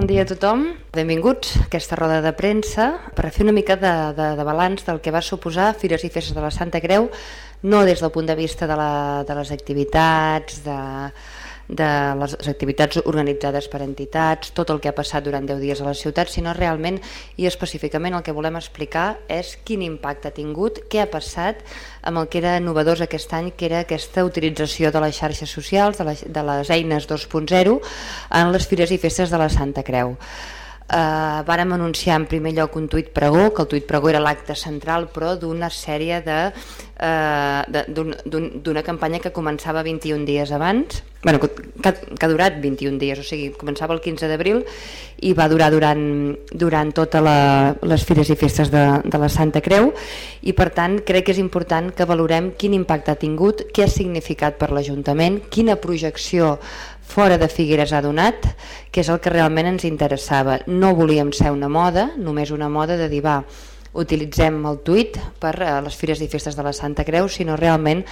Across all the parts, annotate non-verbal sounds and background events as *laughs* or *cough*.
Bon dia a tothom. Benvinguts a aquesta roda de premsa per fer una mica de, de, de balanç del que va suposar Fires i Festes de la Santa Creu, no des del punt de vista de, la, de les activitats, de, de les activitats organitzades per entitats, tot el que ha passat durant 10 dies a la ciutat, sinó realment i específicament el que volem explicar és quin impacte ha tingut, què ha passat amb el que era novedós aquest any, que era aquesta utilització de les xarxes socials, de les, de les eines 2.0 en les fires i festes de la Santa Creu. Uh, vàrem anunciar en primer lloc un tuit pregó, que el tuit pregó era l'acte central, però d'una sèrie de eh, d'una campanya que començava 21 dies abans, bueno, que, que ha durat 21 dies, o sigui, començava el 15 d'abril i va durar durant, durant totes les fires i festes de, de la Santa Creu. I per tant crec que és important que valorem quin impacte ha tingut, què ha significat per l'Ajuntament, quina projecció fora de Figueres ha donat, que és el que realment ens interessava. No volíem ser una moda, només una moda de dir, va, utilitzem el tuit per a les fires i festes de la Santa Creu, sinó realment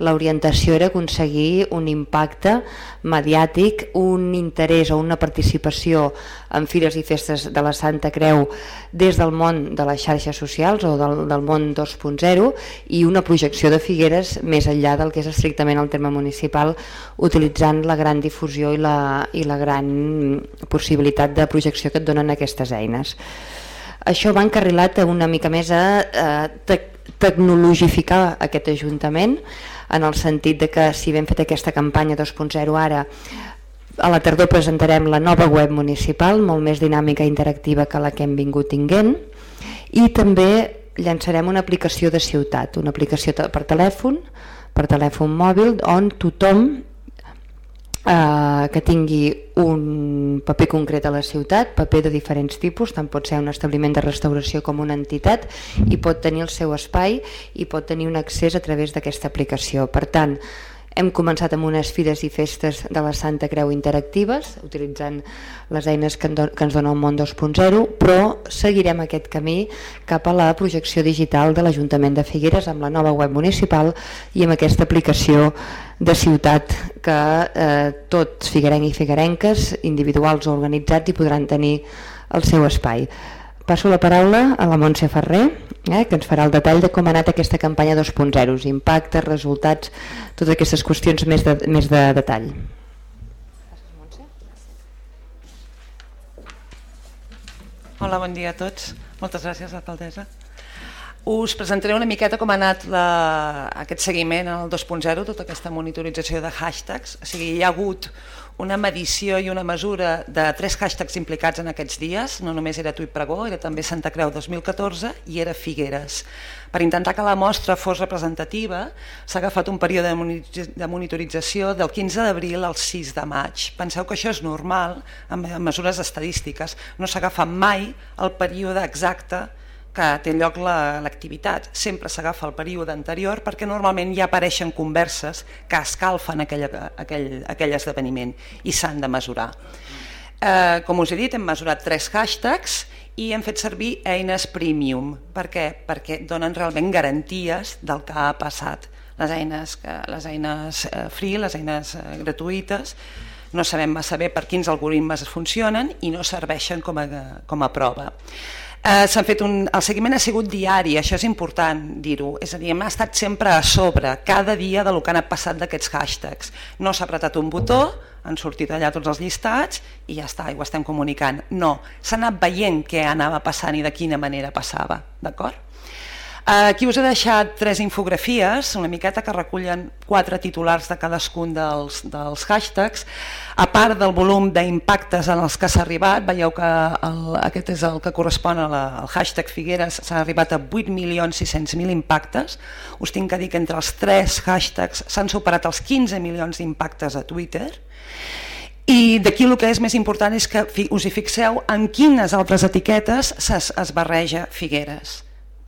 l'orientació era aconseguir un impacte mediàtic, un interès o una participació en fires i festes de la Santa Creu des del món de les xarxes socials o del, del món 2.0 i una projecció de Figueres més enllà del que és estrictament el terme municipal utilitzant la gran difusió i la, i la gran possibilitat de projecció que et donen aquestes eines. Això va encarrilat una mica més a, te tecnologificar aquest Ajuntament en el sentit de que si ben fet aquesta campanya 2.0 ara a la tardor presentarem la nova web municipal, molt més dinàmica i interactiva que la que hem vingut tinguent i també llançarem una aplicació de ciutat, una aplicació per telèfon, per telèfon mòbil on tothom eh, que tingui un paper concret a la ciutat, paper de diferents tipus, tant pot ser un establiment de restauració com una entitat, i pot tenir el seu espai i pot tenir un accés a través d'aquesta aplicació. Per tant, hem començat amb unes fires i festes de la Santa Creu interactives, utilitzant les eines que, ens dona el món 2.0, però seguirem aquest camí cap a la projecció digital de l'Ajuntament de Figueres amb la nova web municipal i amb aquesta aplicació de ciutat que eh, tots figuerencs i figuerenques, individuals o organitzats, hi podran tenir el seu espai. Passo la paraula a la Montse Ferrer, eh, que ens farà el detall de com ha anat aquesta campanya 2.0, impactes, resultats, totes aquestes qüestions més de, més de detall. Hola, bon dia a tots. Moltes gràcies, alcaldessa. Us presentaré una miqueta com ha anat la, aquest seguiment al 2.0, tota aquesta monitorització de hashtags. O sigui, hi ha hagut una medició i una mesura de tres hashtags implicats en aquests dies, no només era Tuit Pregó, era també Santa Creu 2014 i era Figueres. Per intentar que la mostra fos representativa, s'ha agafat un període de monitorització del 15 d'abril al 6 de maig. Penseu que això és normal, amb mesures estadístiques, no s'agafa mai el període exacte que té lloc l'activitat. La, Sempre s'agafa el període anterior perquè normalment ja apareixen converses que escalfen aquell, aquell, aquell esdeveniment i s'han de mesurar. Eh, com us he dit, hem mesurat tres hashtags i hem fet servir eines premium. Per què? Perquè donen realment garanties del que ha passat. Les eines, les eines eh, free, les eines eh, gratuïtes, no sabem massa bé per quins algoritmes funcionen i no serveixen com a, com a prova. Eh, s'han fet un, el seguiment ha sigut diari, això és important dir-ho, és a dir, hem estat sempre a sobre, cada dia de lo que han passat d'aquests hashtags. No s'ha apretat un botó, han sortit allà tots els llistats i ja està, i ho estem comunicant. No, s'ha anat veient què anava passant i de quina manera passava, d'acord? Aquí us he deixat tres infografies, una miqueta que recullen quatre titulars de cadascun dels, dels hashtags. A part del volum d'impactes en els que s'ha arribat, veieu que el, aquest és el que correspon la, al hashtag Figueres, s'ha arribat a 8.600.000 impactes. Us tinc que dir que entre els tres hashtags s'han superat els 15 milions d'impactes a Twitter. I d'aquí el que és més important és que us hi fixeu en quines altres etiquetes es, es barreja Figueres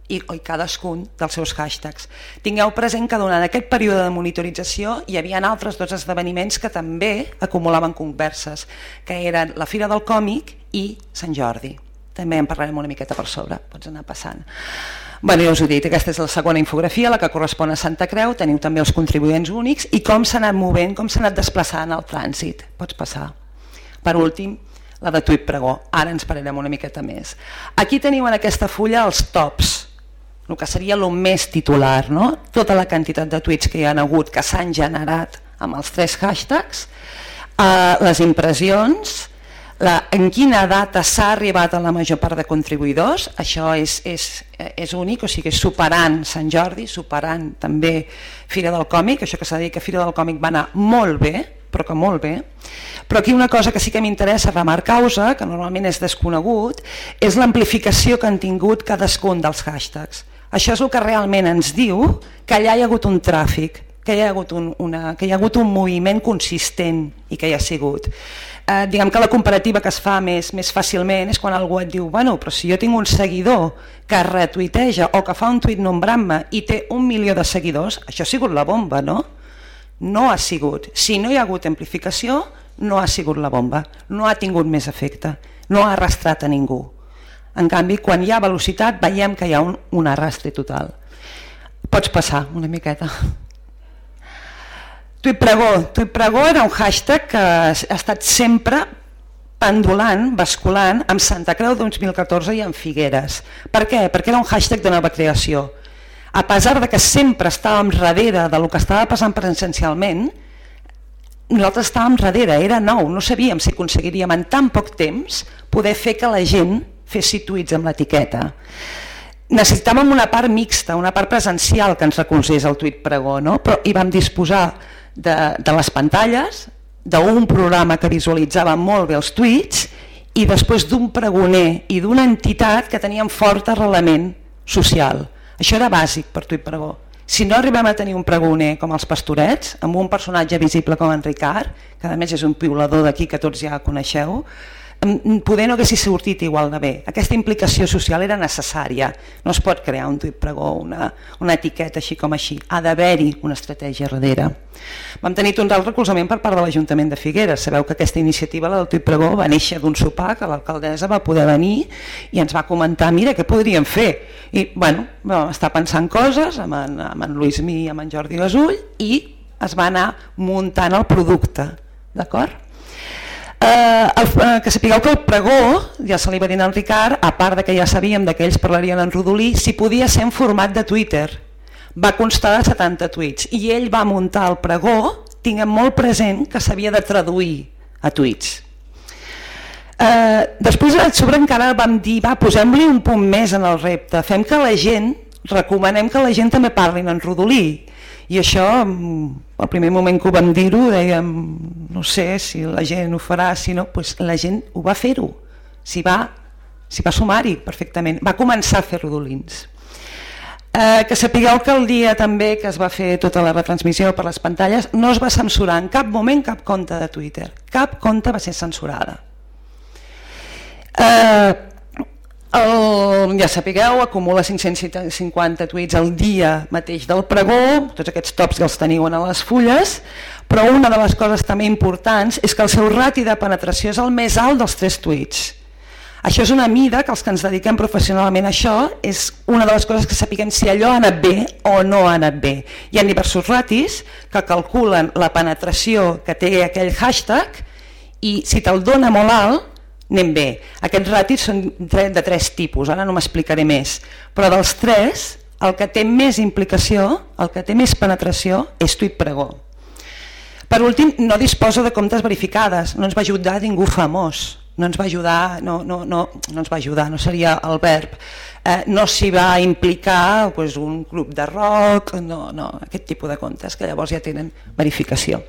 i, i cadascun dels seus hashtags. Tingueu present que durant aquest període de monitorització hi havia altres dos esdeveniments que també acumulaven converses, que eren la Fira del Còmic i Sant Jordi. També en parlarem una miqueta per sobre, pots anar passant. Bueno, ja us ho he dit, aquesta és la segona infografia, la que correspon a Santa Creu, teniu també els contribuents únics i com s'ha anat movent, com s'ha anat desplaçant el trànsit. Pots passar. Per últim, la de tuit pregó. Ara ens pararem una miqueta més. Aquí teniu en aquesta fulla els tops, el que seria el més titular, no? tota la quantitat de tuits que hi han hagut, que s'han generat amb els tres hashtags, eh, les impressions, la, en quina data s'ha arribat a la major part de contribuïdors, això és, és, és únic, o sigui, superant Sant Jordi, superant també Fira del Còmic, això que s'ha dit que Fira del Còmic va anar molt bé, però que molt bé. Però aquí una cosa que sí que m'interessa remarcar-vos, que normalment és desconegut, és l'amplificació que han tingut cadascun dels hashtags. Això és el que realment ens diu que allà hi ha hagut un tràfic, que hi ha hagut un, una, que hi ha hagut un moviment consistent i que hi ha sigut eh, diguem que la comparativa que es fa més, més fàcilment és quan algú et diu bueno, però si jo tinc un seguidor que retuiteja o que fa un tuit nombrant-me i té un milió de seguidors, això ha sigut la bomba, no? No ha sigut. Si no hi ha hagut amplificació, no ha sigut la bomba, no ha tingut més efecte, no ha arrastrat a ningú. En canvi, quan hi ha velocitat, veiem que hi ha un, un arrastre total. Pots passar una miqueta. Tuit pregó. Tuit pregó era un hashtag que ha estat sempre pendulant, basculant, amb Santa Creu 2014 i amb Figueres. Per què? Perquè era un hashtag de nova creació. A pesar de que sempre estàvem darrere del que estava passant presencialment, nosaltres estàvem darrere, era nou, no sabíem si aconseguiríem en tan poc temps poder fer que la gent fessi tuits amb l'etiqueta necessitàvem una part mixta, una part presencial que ens recolzés el tuit pregó, no? però hi vam disposar de, de les pantalles, d'un programa que visualitzava molt bé els tuits i després d'un pregoner i d'una entitat que tenien fort arrelament social. Això era bàsic per tuit pregó. Si no arribem a tenir un pregoner com els pastorets, amb un personatge visible com en Ricard, que a més és un piulador d'aquí que tots ja coneixeu, poder no haguessi sortit igual de bé. Aquesta implicació social era necessària. No es pot crear un tuit pregó, una, una etiqueta així com així. Ha d'haver-hi una estratègia darrere. Vam tenir alt recolzament per part de l'Ajuntament de Figueres. Sabeu que aquesta iniciativa, la del tuit pregó, va néixer d'un sopar que l'alcaldessa va poder venir i ens va comentar, mira, què podríem fer? I, bueno, vam estar pensant coses amb en, amb en Lluís Mi i amb en Jordi Gasull i es va anar muntant el producte, d'acord? Eh, el, eh, que sapigueu que el pregó, ja se li va dir en Ricard, a part de que ja sabíem que ells parlarien en rodolí, si podia ser en format de Twitter. Va constar de 70 tuits i ell va muntar el pregó, tinguem molt present que s'havia de traduir a tuits. Eh, després sobre encara vam dir, va, posem-li un punt més en el repte, fem que la gent, recomanem que la gent també parlin en rodolí, i això, al primer moment que ho vam dir-ho, dèiem, no sé si la gent ho farà, si no, doncs la gent ho va fer-ho, s'hi va, va sumar-hi perfectament, va començar a fer rodolins. Eh, que sapigueu que el dia també que es va fer tota la retransmissió per les pantalles no es va censurar en cap moment cap compte de Twitter, cap compte va ser censurada. Eh, el, ja sapigueu, acumula 550 tuits al dia mateix del pregó, tots aquests tops que els teniu a les fulles, però una de les coses també importants és que el seu rati de penetració és el més alt dels tres tuits. Això és una mida que els que ens dediquem professionalment a això és una de les coses que sapiguem si allò ha anat bé o no ha anat bé. Hi ha diversos ratis que calculen la penetració que té aquell hashtag i si te'l dona molt alt anem bé. Aquests ratis són de tres tipus, ara no m'explicaré més, però dels tres, el que té més implicació, el que té més penetració, és tuit pregó. Per últim, no disposa de comptes verificades, no ens va ajudar ningú famós, no ens va ajudar, no, no, no, no ens va ajudar, no seria el verb, eh, no s'hi va implicar pues, un club de rock, no, no, aquest tipus de comptes que llavors ja tenen verificació.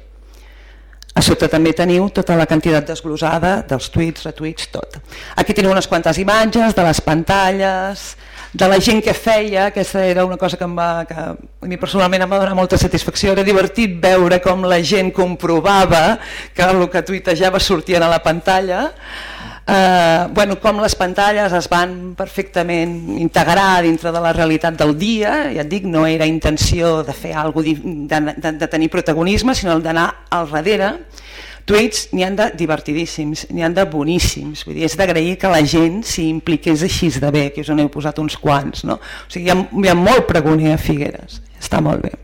A sota també teniu tota la quantitat desglosada dels tuits, retuits, tot. Aquí teniu unes quantes imatges de les pantalles, de la gent que feia, aquesta era una cosa que, em va, que a mi personalment em va donar molta satisfacció, era divertit veure com la gent comprovava que el que tuitejava sortien a la pantalla, eh, bueno, com les pantalles es van perfectament integrar dintre de la realitat del dia, ja et dic, no era intenció de fer alguna de, de, de tenir protagonisme, sinó d'anar al darrere. Tuits n'hi han de divertidíssims, n'hi han de boníssims, vull dir, és d'agrair que la gent s'hi impliqués així de bé, que us n'heu posat uns quants, no? O sigui, hi ha, hi ha molt pregoner a Figueres, està molt bé.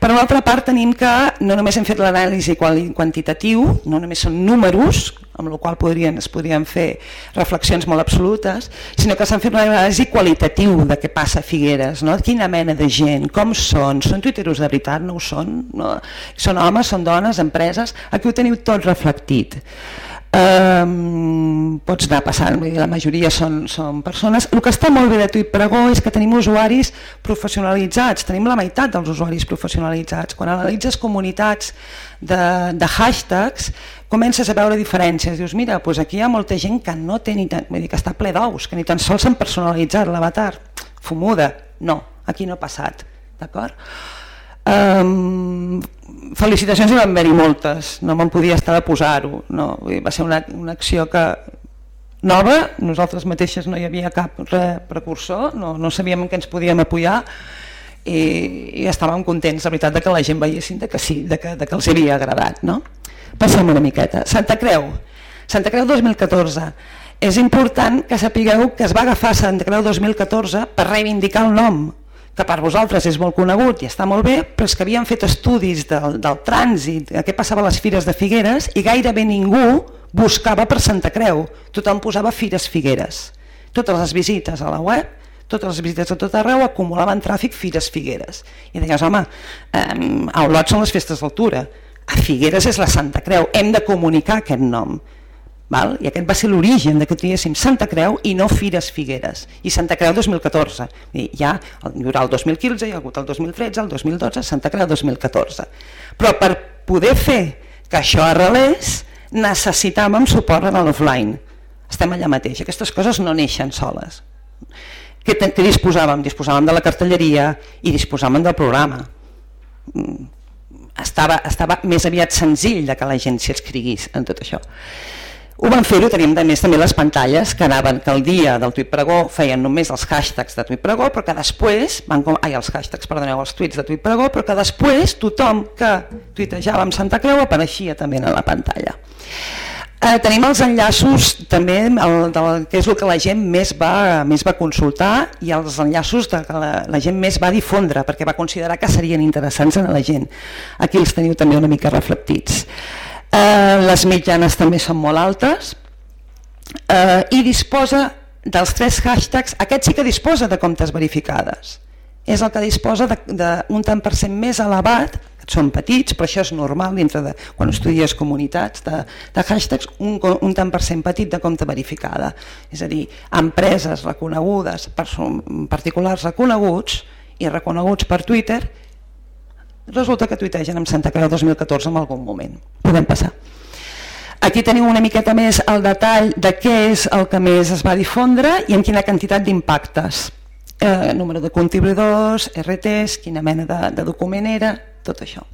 Per una altra part tenim que no només hem fet l'anàlisi quantitatiu, no només són números, amb la qual podrien, es podrien fer reflexions molt absolutes, sinó que s'han fet una anàlisi qualitatiu de què passa a Figueres, no? quina mena de gent, com són, són tuiteros de veritat, no ho són, no? són homes, són dones, empreses, aquí ho teniu tot reflectit um, pots anar passant, la majoria són, són persones. El que està molt bé de Tuit Pregó és que tenim usuaris professionalitzats, tenim la meitat dels usuaris professionalitzats. Quan analitzes comunitats de, de hashtags, comences a veure diferències. Dius, mira, doncs aquí hi ha molta gent que no té ni tan, vull dir, que està ple d'ous, que ni tan sols s'han personalitzat l'avatar. Fumuda. No, aquí no ha passat. D'acord? Um, felicitacions hi van haver-hi moltes, no me'n podia estar de posar-ho, no, va ser una, una acció que nova, nosaltres mateixes no hi havia cap re, precursor, no, no sabíem en què ens podíem apoyar i, i estàvem contents, la veritat, de que la gent veiessin de que sí, de que, de que els havia agradat. No? Passem una miqueta. Santa Creu, Santa Creu 2014. És important que sapigueu que es va agafar Santa Creu 2014 per reivindicar el nom, que per vosaltres és molt conegut i està molt bé, però és que havien fet estudis del, del trànsit, què passava a les fires de Figueres, i gairebé ningú buscava per Santa Creu, tothom posava Fires Figueres. Totes les visites a la web, totes les visites a tot arreu acumulaven tràfic Fires Figueres. I deies, home, eh, a Olot són les festes d'altura, a Figueres és la Santa Creu, hem de comunicar aquest nom. Val? I aquest va ser l'origen de que tinguéssim Santa Creu i no Fires Figueres. I Santa Creu 2014. I ja hi haurà el 2015, hi ha hagut el 2013, el 2012, Santa Creu 2014. Però per poder fer que això arrelés, necessitàvem suport en l'offline. Estem allà mateix. Aquestes coses no neixen soles. Què, què disposàvem? Disposàvem de la cartelleria i disposàvem del programa. Mm, estava, estava més aviat senzill de que la gent s'hi escriguís en tot això. Ho van fer-ho, teníem de més també les pantalles que anaven, que el dia del tuit pregó feien només els hashtags de tuit pregó, però que després, van com, ai, els hashtags, perdoneu, els tuits de tuit pregó, però que després tothom que tuitejava amb Santa Creu apareixia també a la pantalla. Eh, tenim els enllaços també el, del, que és el que la gent més va, més va consultar i els enllaços de que la, la gent més va difondre perquè va considerar que serien interessants a la gent. Aquí els teniu també una mica reflectits. Eh, les mitjanes també són molt altes eh, i disposa dels tres hashtags, aquest sí que disposa de comptes verificades és el que disposa d'un tant per cent més elevat, són petits, però això és normal dintre de, quan estudies comunitats de, de hashtags, un, un tant per cent petit de compte verificada. És a dir, empreses reconegudes, particulars reconeguts i reconeguts per Twitter resulta que tuitegen amb Santa Creu 2014 en algun moment. Podem passar. Aquí teniu una miqueta més el detall de què és el que més es va difondre i en quina quantitat d'impactes. Eh, número de contribuïdors, RTs, quina mena de, de document era, tot això.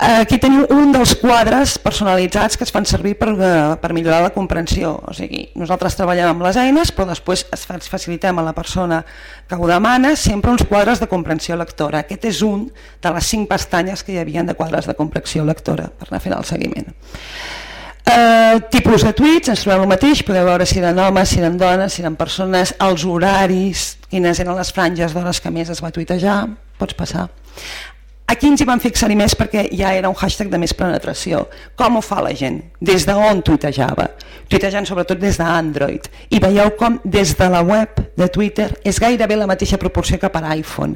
Aquí teniu un dels quadres personalitzats que es fan servir per, eh, per millorar la comprensió. O sigui, nosaltres treballem amb les eines, però després es facilitem a la persona que ho demana sempre uns quadres de comprensió lectora. Aquest és un de les cinc pestanyes que hi havia de quadres de comprensió lectora per anar fent el seguiment. Uh, tipus de tuits, ens trobem el mateix, podeu veure si eren homes, si eren dones, si eren persones, els horaris, quines eren les franges d'hores que més es va tuitejar, pots passar. Aquí ens hi vam fixar-hi més perquè ja era un hashtag de més penetració. Com ho fa la gent? Des d'on tuitejava? Tuitejant sobretot des d'Android. I veieu com des de la web de Twitter és gairebé la mateixa proporció que per iPhone.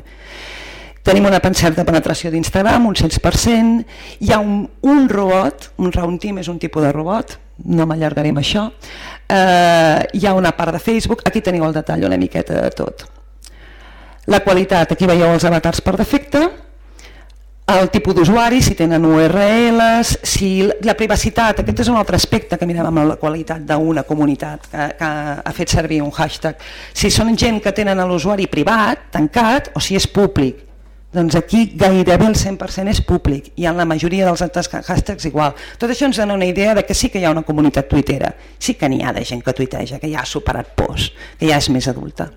Tenim una certa penetració d'Instagram, un 100%, hi ha un, un robot, un round team és un tipus de robot, no m'allargaré això, eh, hi ha una part de Facebook, aquí teniu el detall una miqueta de tot. La qualitat, aquí veieu els avatars per defecte, el tipus d'usuari, si tenen URLs, si la privacitat, aquest és un altre aspecte que mirem amb la qualitat d'una comunitat que, que ha fet servir un hashtag. Si són gent que tenen l'usuari privat, tancat, o si és públic, doncs aquí gairebé el 100% és públic i en la majoria dels altres hashtags igual. Tot això ens dona una idea de que sí que hi ha una comunitat tuitera, sí que n'hi ha de gent que tuiteja, que ja ha superat pors, que ja és més adulta.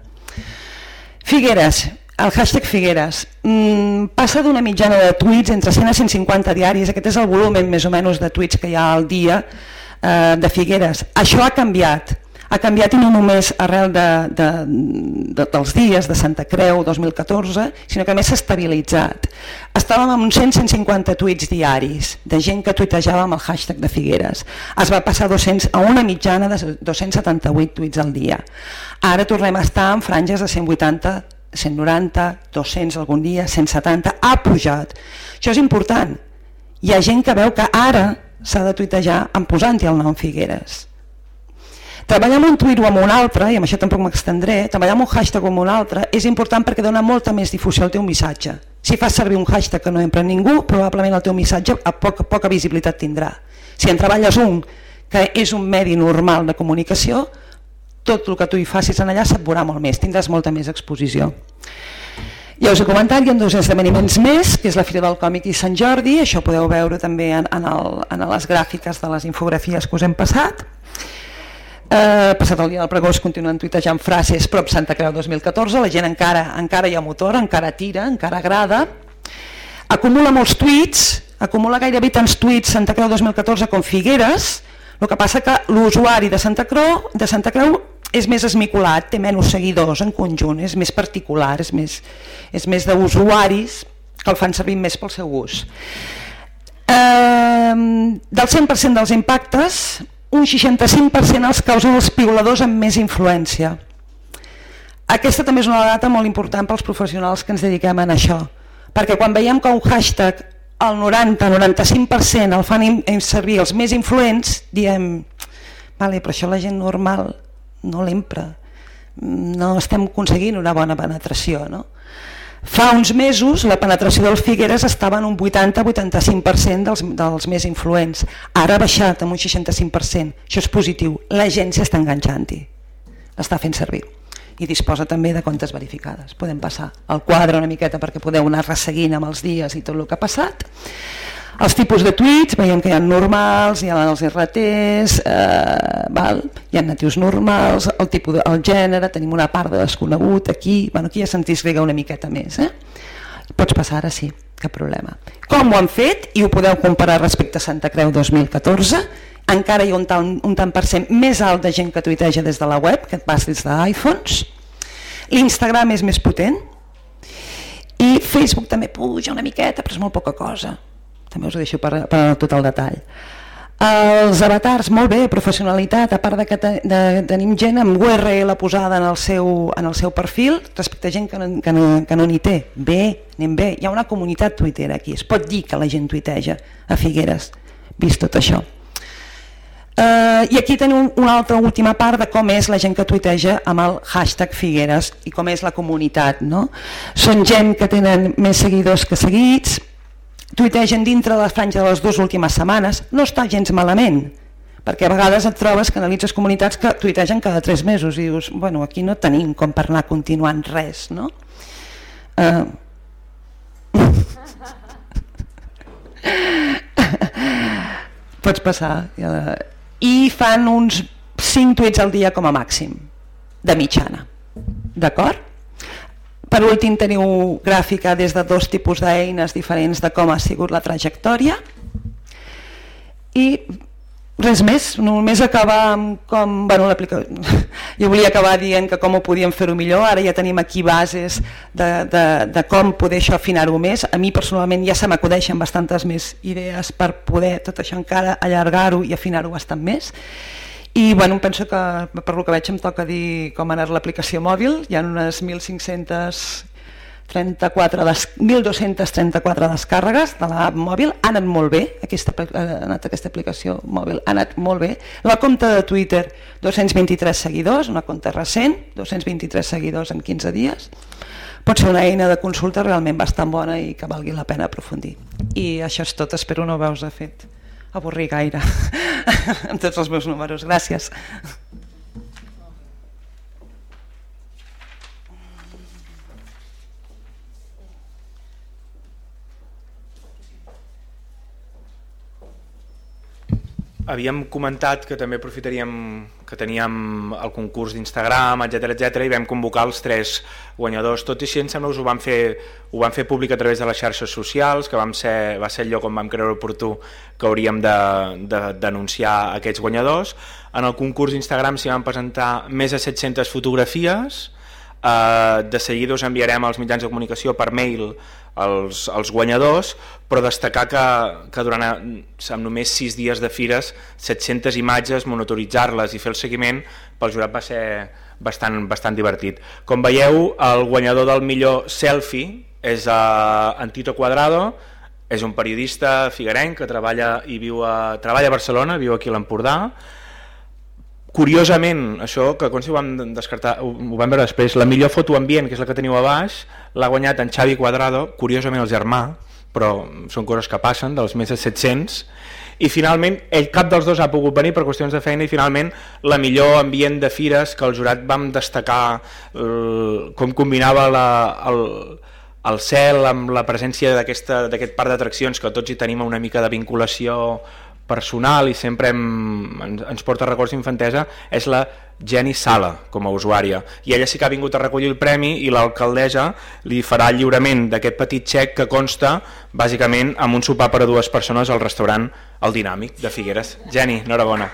Figueres, el hashtag Figueres mm, passa d'una mitjana de tuits entre 100 a 150 diaris, aquest és el volum més o menys de tuits que hi ha al dia eh, de Figueres. Això ha canviat. ha canviat i no només arrel de, de, de, dels dies de Santa Creu 2014, sinó que més s'ha estabilitzat. Estàvem amb uns 100-150 tuits diaris de gent que tuitejava amb el hashtag de Figueres. Es va passar 200, a una mitjana de 278 tuits al dia. Ara tornem a estar en franges de 180 190, 200 algun dia, 170, ha pujat. Això és important. Hi ha gent que veu que ara s'ha de tuitejar en posant-hi el nom Figueres. Treballar amb un tuit o amb un altre, i amb això tampoc m'extendré, treballar amb un hashtag o amb un altre és important perquè dona molta més difusió al teu missatge. Si fas servir un hashtag que no empra ningú, probablement el teu missatge a poca, poca visibilitat tindrà. Si en treballes un que és un medi normal de comunicació, tot el que tu hi facis en allà se't veurà molt més, tindràs molta més exposició. Ja us he comentat, hi ha dos esdeveniments més, que és la Fira del Còmic i Sant Jordi, això podeu veure també en, en, el, en les gràfiques de les infografies que us hem passat. Eh, passat el dia del pregó es continuen tuitejant frases prop Santa Creu 2014, la gent encara, encara hi ha motor, encara tira, encara agrada, acumula molts tuits, acumula gairebé tants tuits Santa Creu 2014 com Figueres, el que passa que l'usuari de Santa Creu de Santa Creu és més esmiculat, té menys seguidors en conjunt, és més particular, és més, és més d'usuaris que el fan servir més pel seu ús. Eh, del 100% dels impactes, un 65% els causen els piuladors amb més influència. Aquesta també és una data molt important pels professionals que ens dediquem a això, perquè quan veiem que un hashtag el 90-95% el fan servir els més influents, diem, vale, però això la gent normal no l'empra, no estem aconseguint una bona penetració. No? Fa uns mesos la penetració del Figueres estava en un 80-85% dels, dels més influents. Ara ha baixat en un 65%. Això és positiu. La gent s'està enganxant-hi. L'està fent servir. I disposa també de comptes verificades. Podem passar al quadre una miqueta perquè podeu anar resseguint amb els dies i tot el que ha passat. Els tipus de tuits, veiem que hi ha normals, hi ha els RTs, eh, val? hi ha natius normals, el tipus de, el gènere, tenim una part de desconegut aquí, bueno, aquí ja se'n disgrega una miqueta més. Eh? Pots passar ara, sí, cap problema. Com ho han fet, i ho podeu comparar respecte a Santa Creu 2014, encara hi ha un tant, un tant per cent més alt de gent que tuiteja des de la web, que et pas des d'iPhones, l'Instagram és més potent, i Facebook també puja una miqueta, però és molt poca cosa també us ho deixo per, per tot el detall. Els avatars, molt bé, professionalitat, a part de que te, de, tenim gent amb URL posada en el seu, en el seu perfil, respecte a gent que no n'hi no, que no té. Bé, anem bé. Hi ha una comunitat tuitera aquí, es pot dir que la gent tuiteja a Figueres, vist tot això. Uh, I aquí tenim una altra última part de com és la gent que tuiteja amb el hashtag Figueres i com és la comunitat. No? Són gent que tenen més seguidors que seguits, tuitegen dintre de la franja de les dues últimes setmanes, no està gens malament, perquè a vegades et trobes que analitzes comunitats que tuitegen cada tres mesos i dius, bueno, aquí no tenim com per anar continuant res, no? Uh... *laughs* Pots passar. I fan uns 5 tuits al dia com a màxim, de mitjana. D'acord? Per últim teniu gràfica des de dos tipus d'eines diferents de com ha sigut la trajectòria. I res més, només acabar amb com, bueno, *laughs* jo volia acabar dient que com ho podíem fer-ho millor, ara ja tenim aquí bases de, de, de com poder això afinar-ho més, a mi personalment ja se m'acudeixen bastantes més idees per poder tot això encara allargar-ho i afinar-ho bastant més i bueno, penso que per lo que veig em toca dir com ha anat l'aplicació mòbil, hi ha unes 1.534 des, 1.234 descàrregues de l'app mòbil, ha anat molt bé aquesta, ha anat aquesta aplicació mòbil, ha anat molt bé. La compta de Twitter, 223 seguidors, una compta recent, 223 seguidors en 15 dies, pot ser una eina de consulta realment bastant bona i que valgui la pena aprofundir. I això és tot, espero no veus de fet avorrir gaire *laughs* amb tots els meus números. Gràcies. Havíem comentat que també aprofitaríem que teníem el concurs d'Instagram, etc etc i vam convocar els tres guanyadors. Tot i així, em sembla que ho vam fer, ho vam fer públic a través de les xarxes socials, que vam ser, va ser el lloc on vam creure oportú que hauríem de, de, aquests guanyadors. En el concurs d'Instagram s'hi van presentar més de 700 fotografies, eh, de seguida us enviarem als mitjans de comunicació per mail els, els guanyadors, però destacar que, que durant amb només 6 dies de fires, 700 imatges, monitoritzar-les i fer el seguiment, pel jurat va ser bastant, bastant divertit. Com veieu, el guanyador del millor selfie és uh, Antito Cuadrado, és un periodista figuerenc que treballa i viu a, treballa a Barcelona, viu aquí a l'Empordà, Curiosament, això que com si ho vam descartar, ho, ho vam veure després, la millor foto ambient, que és la que teniu a baix, l'ha guanyat en Xavi Quadrado, curiosament el germà, però són coses que passen, dels més de 700, i finalment ell cap dels dos ha pogut venir per qüestions de feina i finalment la millor ambient de fires que el jurat vam destacar com combinava la, el, el cel amb la presència d'aquest parc d'atraccions que tots hi tenim una mica de vinculació personal i sempre hem, ens, ens porta records d'infantesa és la Jenny Sala com a usuària i ella sí que ha vingut a recollir el premi i l'alcaldessa li farà el lliurament d'aquest petit xec que consta bàsicament amb un sopar per a dues persones al restaurant El Dinàmic de Figueres. Jenny, enhorabona.